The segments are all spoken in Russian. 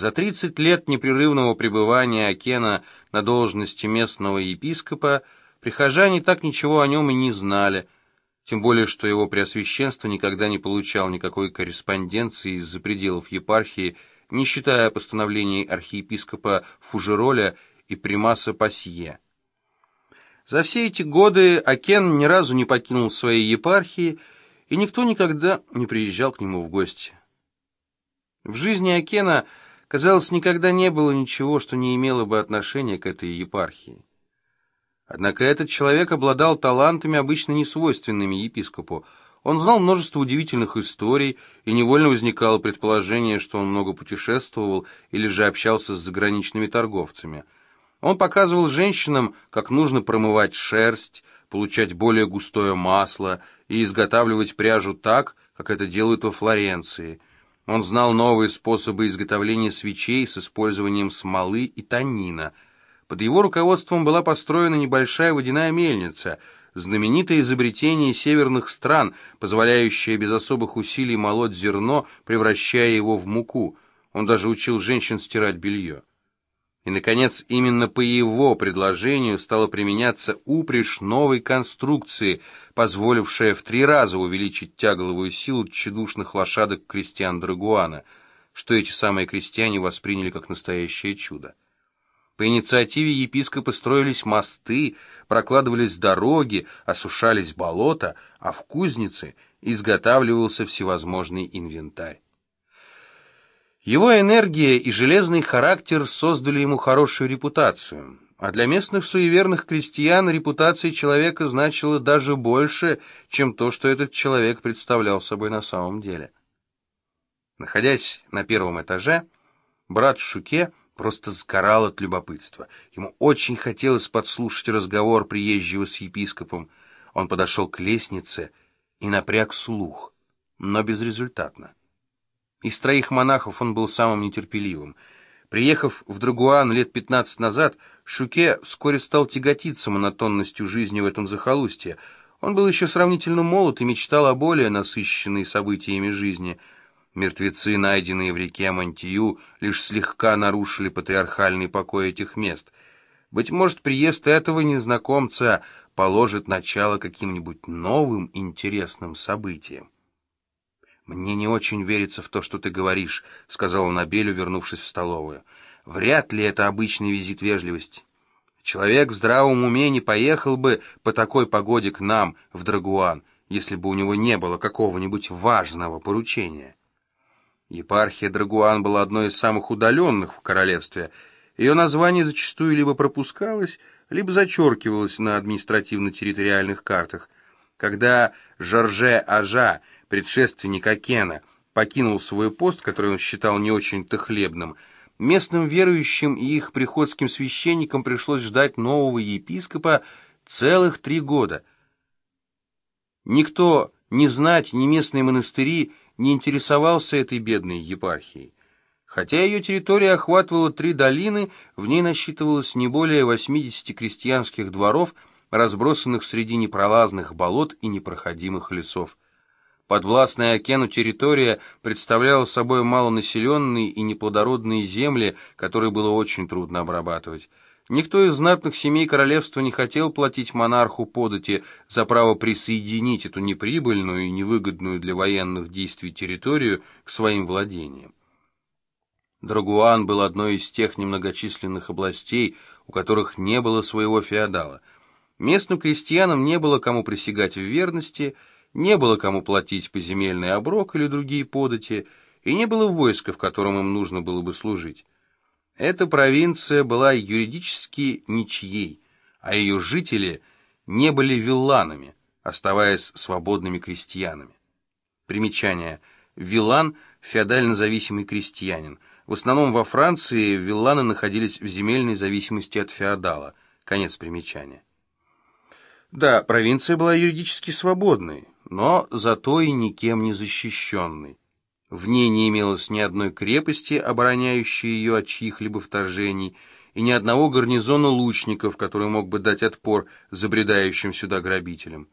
За 30 лет непрерывного пребывания Акена на должности местного епископа прихожане так ничего о нем и не знали, тем более что его преосвященство никогда не получал никакой корреспонденции из-за пределов епархии, не считая постановлений архиепископа Фужероля и примаса Пасье. За все эти годы Акен ни разу не покинул своей епархии, и никто никогда не приезжал к нему в гости. В жизни Акена, казалось, никогда не было ничего, что не имело бы отношения к этой епархии. Однако этот человек обладал талантами, обычно несвойственными епископу. Он знал множество удивительных историй, и невольно возникало предположение, что он много путешествовал или же общался с заграничными торговцами. Он показывал женщинам, как нужно промывать шерсть, получать более густое масло и изготавливать пряжу так, как это делают во Флоренции. Он знал новые способы изготовления свечей с использованием смолы и танина. Под его руководством была построена небольшая водяная мельница, знаменитое изобретение северных стран, позволяющее без особых усилий молоть зерно, превращая его в муку. Он даже учил женщин стирать белье. И, наконец, именно по его предложению стала применяться упряжь новой конструкции, позволившая в три раза увеличить тягловую силу тщедушных лошадок крестьян Драгуана, что эти самые крестьяне восприняли как настоящее чудо. По инициативе епископа строились мосты, прокладывались дороги, осушались болота, а в кузнице изготавливался всевозможный инвентарь. Его энергия и железный характер создали ему хорошую репутацию, а для местных суеверных крестьян репутация человека значила даже больше, чем то, что этот человек представлял собой на самом деле. Находясь на первом этаже, брат Шуке просто сгорал от любопытства. Ему очень хотелось подслушать разговор приезжего с епископом. Он подошел к лестнице и напряг слух, но безрезультатно. Из троих монахов он был самым нетерпеливым. Приехав в Драгуан лет пятнадцать назад, Шуке вскоре стал тяготиться монотонностью жизни в этом захолустье. Он был еще сравнительно молод и мечтал о более насыщенной событиями жизни. Мертвецы, найденные в реке Мантию, лишь слегка нарушили патриархальный покой этих мест. Быть может, приезд этого незнакомца положит начало каким-нибудь новым интересным событиям. «Мне не очень верится в то, что ты говоришь», — сказала Набелю, вернувшись в столовую. «Вряд ли это обычный визит вежливости. Человек в здравом уме не поехал бы по такой погоде к нам, в Драгуан, если бы у него не было какого-нибудь важного поручения». Епархия Драгуан была одной из самых удаленных в королевстве. Ее название зачастую либо пропускалось, либо зачеркивалось на административно-территориальных картах. Когда Жорже Ажа предшественник Акена, покинул свой пост, который он считал не очень-то хлебным, местным верующим и их приходским священникам пришлось ждать нового епископа целых три года. Никто, ни знать, ни местные монастыри не интересовался этой бедной епархией. Хотя ее территория охватывала три долины, в ней насчитывалось не более 80 крестьянских дворов, разбросанных среди непролазных болот и непроходимых лесов. Подвластная Окену территория представляла собой малонаселенные и неплодородные земли, которые было очень трудно обрабатывать. Никто из знатных семей королевства не хотел платить монарху подати за право присоединить эту неприбыльную и невыгодную для военных действий территорию к своим владениям. Драгуан был одной из тех немногочисленных областей, у которых не было своего феодала. Местным крестьянам не было кому присягать в верности – не было кому платить поземельный оброк или другие подати, и не было войска, в котором им нужно было бы служить. Эта провинция была юридически ничьей, а ее жители не были вилланами, оставаясь свободными крестьянами. Примечание. Виллан – феодально зависимый крестьянин. В основном во Франции вилланы находились в земельной зависимости от феодала. Конец примечания. Да, провинция была юридически свободной, но зато и никем не защищенной. В ней не имелось ни одной крепости, обороняющей ее от чьих-либо вторжений, и ни одного гарнизона лучников, который мог бы дать отпор забредающим сюда грабителям.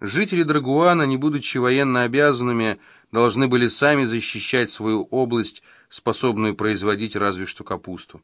Жители Драгуана, не будучи военно обязанными, должны были сами защищать свою область способную производить разве что капусту.